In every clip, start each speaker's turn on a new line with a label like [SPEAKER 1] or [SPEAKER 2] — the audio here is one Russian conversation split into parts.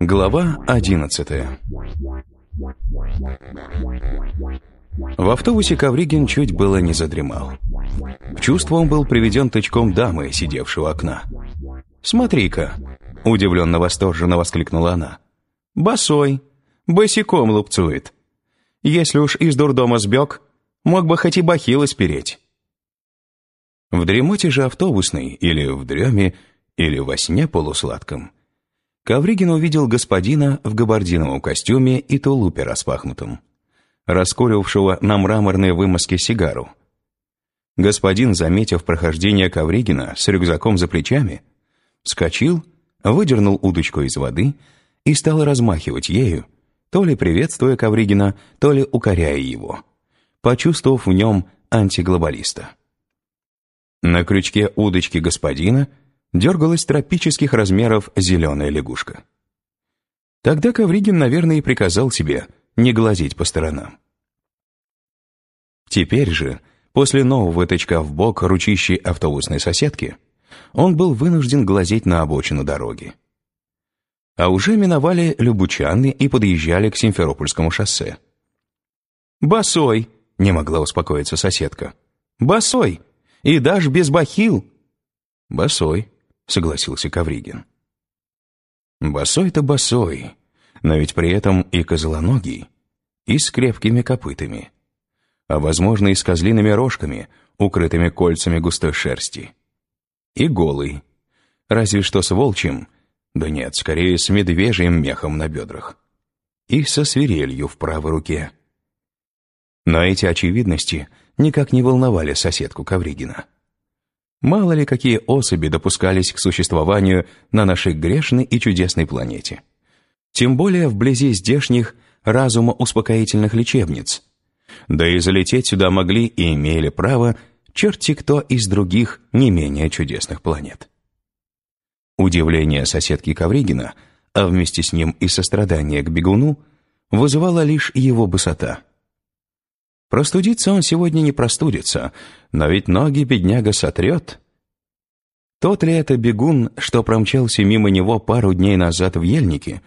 [SPEAKER 1] Глава одиннадцатая В автобусе Ковригин чуть было не задремал. В чувство он был приведен тычком дамы, сидевшей у окна. «Смотри-ка!» — удивленно-восторженно воскликнула она. «Босой! Босиком лупцует! Если уж из дурдома сбег, мог бы хоть и бахилы спереть!» В дремоте же автобусной, или в дреме, или во сне полусладком, Ковригин увидел господина в габардиновом костюме и тулупе распахнутом, раскуривавшего на мраморной вымазке сигару. Господин, заметив прохождение Ковригина с рюкзаком за плечами, вскочил, выдернул удочку из воды и стал размахивать ею, то ли приветствуя Ковригина, то ли укоряя его, почувствовав в нем антиглобалиста. На крючке удочки господина дергалась тропических размеров зеленая лягушка. Тогда Ковригин, наверное, и приказал себе не глазеть по сторонам. Теперь же, после нового тычка в бок ручищей автобусной соседки, он был вынужден глазеть на обочину дороги. А уже миновали Любучаны и подъезжали к Симферопольскому шоссе. «Босой!» — не могла успокоиться соседка. «Босой! И даже без бахил!» «Босой», — согласился Кавригин. «Босой-то босой, но ведь при этом и козлоногий, и с крепкими копытами, а, возможно, и с козлиными рожками, укрытыми кольцами густой шерсти. И голый, разве что с волчьим, да нет, скорее с медвежьим мехом на бедрах. И со свирелью в правой руке. Но эти очевидности никак не волновали соседку Ковригина. Мало ли какие особи допускались к существованию на нашей грешной и чудесной планете. Тем более вблизи здешних разумо-успокоительных лечебниц. Да и залететь сюда могли и имели право черти кто из других не менее чудесных планет. Удивление соседки Ковригина, а вместе с ним и сострадание к бегуну, вызывала лишь его бысота – Простудиться он сегодня не простудится, но ведь ноги бедняга сотрет. Тот ли это бегун, что промчался мимо него пару дней назад в Ельнике,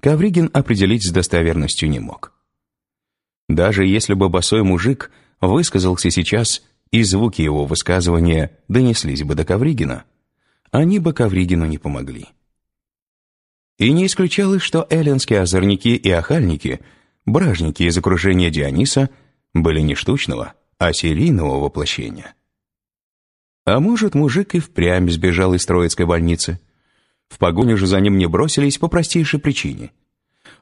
[SPEAKER 1] Ковригин определить с достоверностью не мог. Даже если бы босой мужик высказался сейчас, и звуки его высказывания донеслись бы до Ковригина, они бы Ковригину не помогли. И не исключалось, что эллинские озорники и охальники, бражники из окружения Диониса – были не штучного, а серийного воплощения. А может, мужик и впрямь сбежал из Троицкой больницы. В погоню же за ним не бросились по простейшей причине.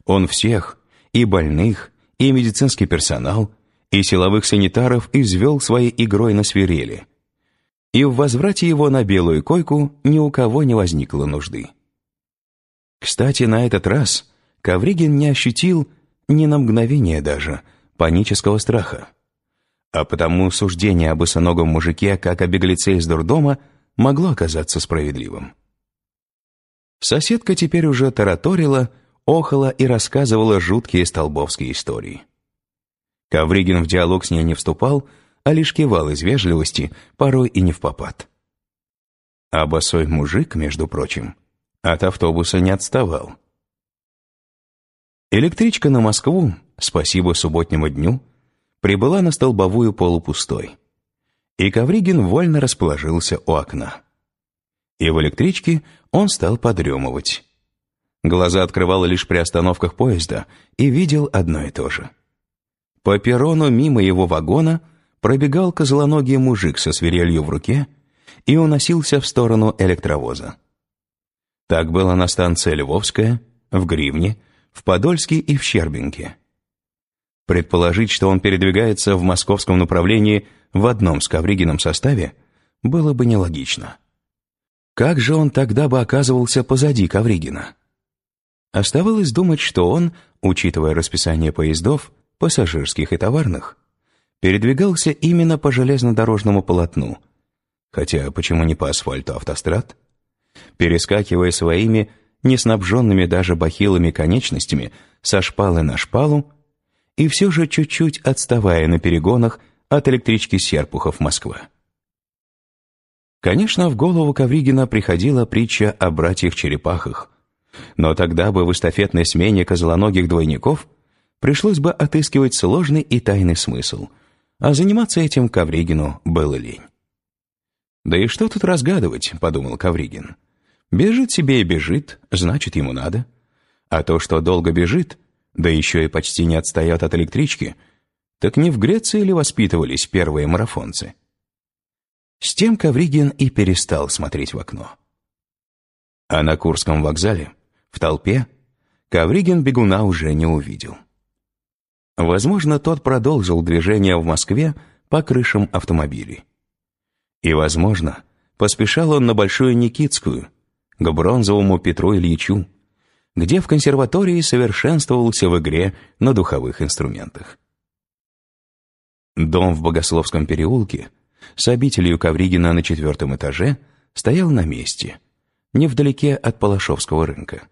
[SPEAKER 1] Он всех, и больных, и медицинский персонал, и силовых санитаров извел своей игрой на свирели. И в возврате его на белую койку ни у кого не возникло нужды. Кстати, на этот раз Ковригин не ощутил ни на мгновение даже – панического страха. А потому суждение об босоногом мужике, как о беглеце из дурдома, могло оказаться справедливым. Соседка теперь уже тараторила, охала и рассказывала жуткие столбовские истории. Ковригин в диалог с ней не вступал, а лишь кивал из вежливости, порой и не в попад. А босой мужик, между прочим, от автобуса не отставал. Электричка на Москву спасибо субботнему дню, прибыла на столбовую полупустой. И Ковригин вольно расположился у окна. И в электричке он стал подремывать. Глаза открывало лишь при остановках поезда и видел одно и то же. По перрону мимо его вагона пробегал козлоногий мужик со свирелью в руке и уносился в сторону электровоза. Так было на станции Львовская, в Гривне, в Подольске и в Щербинке. Предположить, что он передвигается в московском направлении в одном с Ковригином составе, было бы нелогично. Как же он тогда бы оказывался позади Ковригина? Оставалось думать, что он, учитывая расписание поездов, пассажирских и товарных, передвигался именно по железнодорожному полотну, хотя почему не по асфальту автострад? Перескакивая своими, не снабженными даже бахилами конечностями со шпалы на шпалу, и все же чуть-чуть отставая на перегонах от электрички Серпухов-Москва. Конечно, в голову Ковригина приходила притча о братьях-черепахах, но тогда бы в эстафетной смене козлоногих двойников пришлось бы отыскивать сложный и тайный смысл, а заниматься этим Ковригину было лень. «Да и что тут разгадывать?» — подумал Ковригин. «Бежит себе и бежит, значит, ему надо. А то, что долго бежит, да еще и почти не отстает от электрички, так не в Греции ли воспитывались первые марафонцы?» С тем Ковригин и перестал смотреть в окно. А на Курском вокзале, в толпе, Ковригин бегуна уже не увидел. Возможно, тот продолжил движение в Москве по крышам автомобилей. И, возможно, поспешал он на Большую Никитскую, к бронзовому Петру Ильичу, где в консерватории совершенствовался в игре на духовых инструментах. Дом в Богословском переулке с обителью Ковригина на четвертом этаже стоял на месте, невдалеке от Палашовского рынка.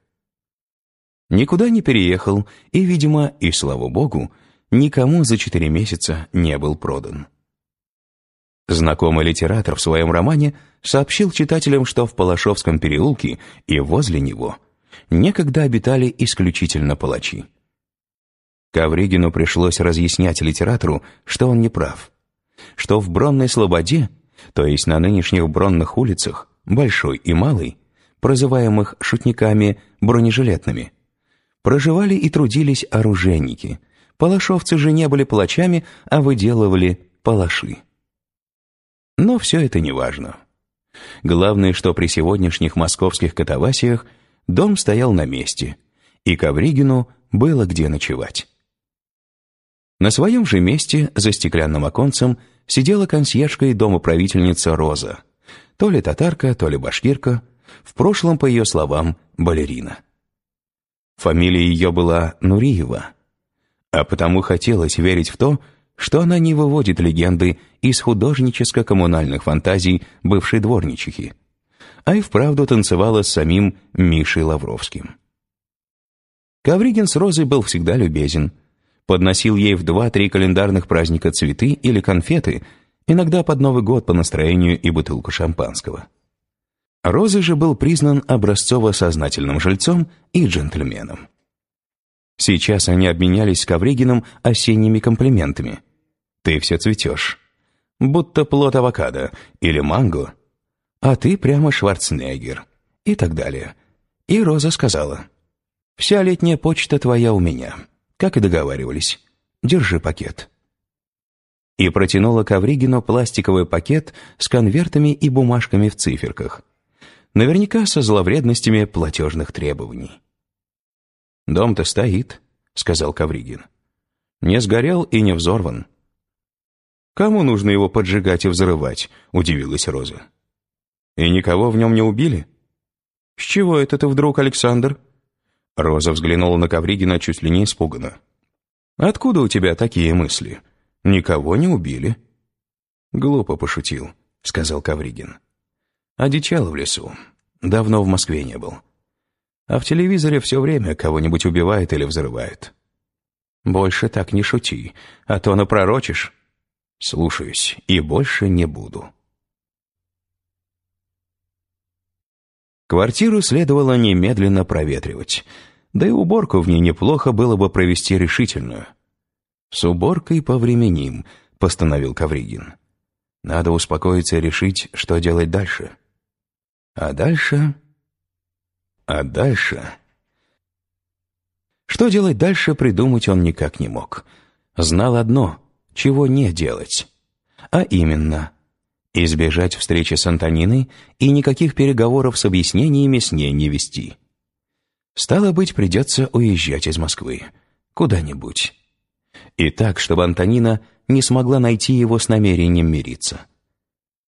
[SPEAKER 1] Никуда не переехал и, видимо, и слава богу, никому за четыре месяца не был продан. Знакомый литератор в своем романе сообщил читателям, что в Палашовском переулке и возле него некогда обитали исключительно палачи. Ковригину пришлось разъяснять литератору, что он не прав, что в Бронной Слободе, то есть на нынешних Бронных улицах, Большой и Малой, прозываемых шутниками бронежилетными, проживали и трудились оружейники. Палашовцы же не были палачами, а выделывали палаши. Но все это не важно. Главное, что при сегодняшних московских катавасиях дом стоял на месте, и Ковригину было где ночевать. На своем же месте, за стеклянным оконцем, сидела консьержка и домоправительница Роза. То ли татарка, то ли башкирка, в прошлом, по ее словам, балерина. Фамилия ее была Нуриева, а потому хотелось верить в то, что она не выводит легенды из художническо-коммунальных фантазий бывшей дворничихи, а и вправду танцевала с самим Мишей Лавровским. Ковригин с Розой был всегда любезен, подносил ей в два-три календарных праздника цветы или конфеты, иногда под Новый год по настроению и бутылку шампанского. Розы же был признан образцово-сознательным жильцом и джентльменом. Сейчас они обменялись с Ковригиным осенними комплиментами – ты все цветешь. Будто плод авокадо или манго. А ты прямо Шварценеггер. И так далее. И Роза сказала. «Вся летняя почта твоя у меня. Как и договаривались. Держи пакет». И протянула Ковригину пластиковый пакет с конвертами и бумажками в циферках. Наверняка со зловредностями платежных требований. «Дом-то стоит», — сказал Ковригин. «Не сгорел и не взорван. «Кому нужно его поджигать и взрывать?» — удивилась Роза. «И никого в нем не убили?» «С чего это ты вдруг, Александр?» Роза взглянула на Ковригина чуть ли не испуганно. «Откуда у тебя такие мысли? Никого не убили?» «Глупо пошутил», — сказал Ковригин. «Одичал в лесу. Давно в Москве не был. А в телевизоре все время кого-нибудь убивает или взрывает. Больше так не шути, а то напророчишь». Слушаюсь и больше не буду. Квартиру следовало немедленно проветривать, да и уборку в ней неплохо было бы провести решительную. «С уборкой повременим», — постановил Кавригин. «Надо успокоиться и решить, что делать дальше». А дальше... А дальше... Что делать дальше, придумать он никак не мог. Знал одно чего не делать. А именно, избежать встречи с Антониной и никаких переговоров с объяснениями с ней не вести. Стало быть, придется уезжать из Москвы. Куда-нибудь. И так, чтобы Антонина не смогла найти его с намерением мириться.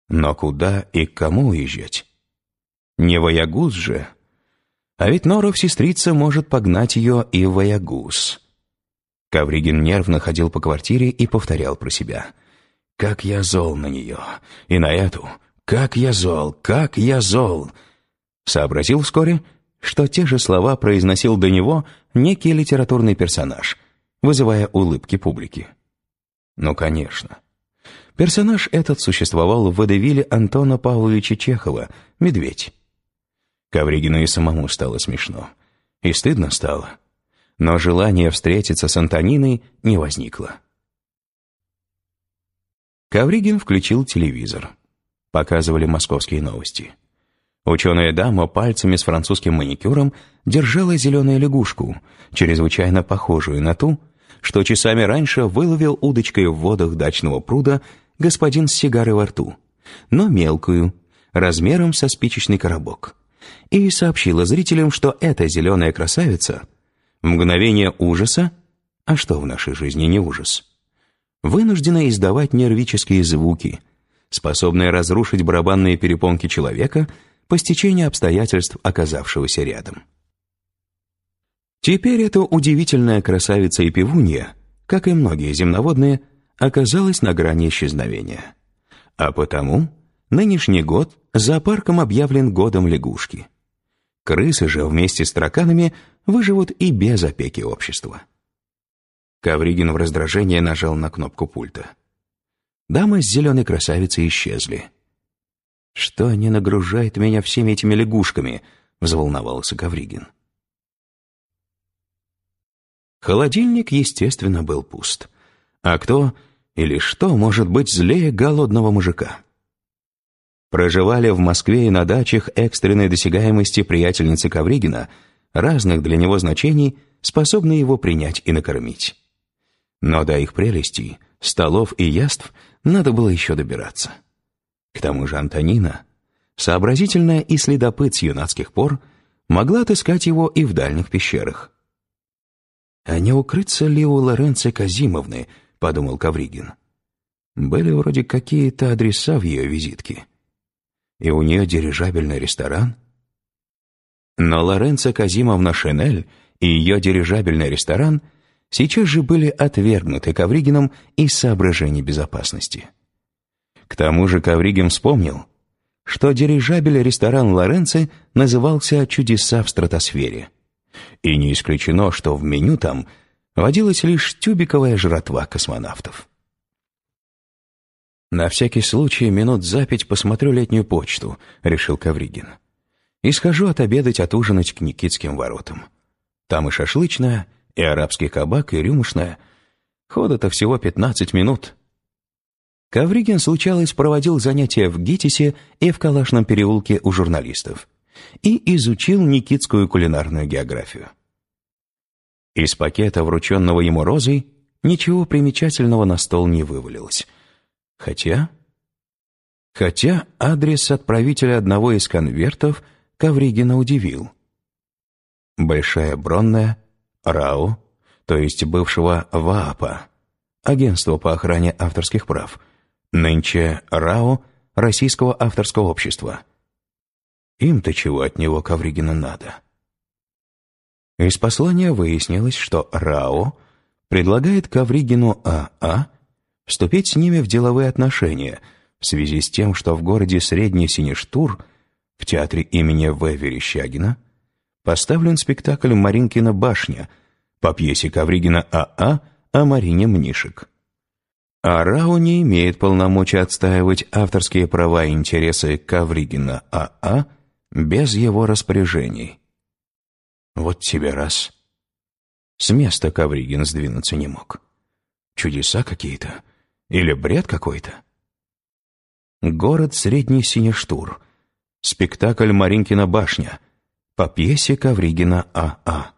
[SPEAKER 1] Но куда и к кому уезжать? Не Ваягуз же. А ведь Норов-сестрица может погнать ее и в Ваягуз. Ковригин нервно ходил по квартире и повторял про себя. «Как я зол на нее! И на эту! Как я зол! Как я зол!» Сообразил вскоре, что те же слова произносил до него некий литературный персонаж, вызывая улыбки публики. Ну, конечно. Персонаж этот существовал в водевиле Антона Павловича Чехова «Медведь». Ковригину и самому стало смешно. И стыдно стало. Но желание встретиться с Антониной не возникло. Ковригин включил телевизор. Показывали московские новости. Ученая дама пальцами с французским маникюром держала зеленую лягушку, чрезвычайно похожую на ту, что часами раньше выловил удочкой в водах дачного пруда господин с сигарой во рту, но мелкую, размером со спичечный коробок, и сообщила зрителям, что эта зеленая красавица мгновение ужаса, а что в нашей жизни не ужас, вынуждена издавать нервические звуки, способные разрушить барабанные перепонки человека по стечению обстоятельств, оказавшегося рядом. Теперь эта удивительная красавица и певунья, как и многие земноводные, оказалась на грани исчезновения. А потому нынешний год зоопарком объявлен годом лягушки. Крысы же вместе с тараканами выживут и без опеки общества. Ковригин в раздражении нажал на кнопку пульта. Дамы с зеленой красавицей исчезли. «Что они нагружают меня всеми этими лягушками?» — взволновался Ковригин. Холодильник, естественно, был пуст. А кто или что может быть злее голодного мужика? Проживали в Москве и на дачах экстренной досягаемости приятельницы Ковригина, разных для него значений, способные его принять и накормить. Но до их прелестей, столов и яств надо было еще добираться. К тому же Антонина, сообразительная и следопыт с юнацких пор, могла отыскать его и в дальних пещерах. «А не укрыться ли у Лоренци Казимовны?» — подумал Кавригин. Были вроде какие-то адреса в ее визитке. И у нее дирижабельный ресторан. Но Лоренцо Казимовна Шинель и ее дирижабельный ресторан сейчас же были отвергнуты Ковригином из соображений безопасности. К тому же Ковригин вспомнил, что дирижабель-ресторан Лоренци назывался «Чудеса в стратосфере». И не исключено, что в меню там водилась лишь тюбиковая жратва космонавтов. «На всякий случай минут за пять посмотрю летнюю почту», — решил Ковригин. «И схожу отобедать, отужинать к Никитским воротам. Там и шашлычная, и арабский кабак, и рюмошная. Хода-то всего пятнадцать минут». Ковригин, случалось, проводил занятия в ГИТИСе и в Калашном переулке у журналистов и изучил никитскую кулинарную географию. Из пакета, врученного ему розой, ничего примечательного на стол не вывалилось. Хотя... Хотя адрес отправителя одного из конвертов Ковригина удивил. Большая Бронная, РАО, то есть бывшего ВААПа, Агентство по охране авторских прав, нынче РАО Российского авторского общества, им-то чего от него Ковригину надо? Из послания выяснилось, что РАО предлагает Ковригину АА вступить с ними в деловые отношения в связи с тем, что в городе Средний Сиништур в театре имени В. Верещагина поставлен спектакль «Маринкина башня» по пьесе Ковригина АА о Марине Мнишек. А РАО не имеет полномочий отстаивать авторские права и интересы Ковригина АА без его распоряжений. Вот тебе раз. С места Ковригин сдвинуться не мог. Чудеса какие-то? Или бред какой-то? Город Средний Синештур. Спектакль «Маринкина башня» по пьесе Ковригина А.А.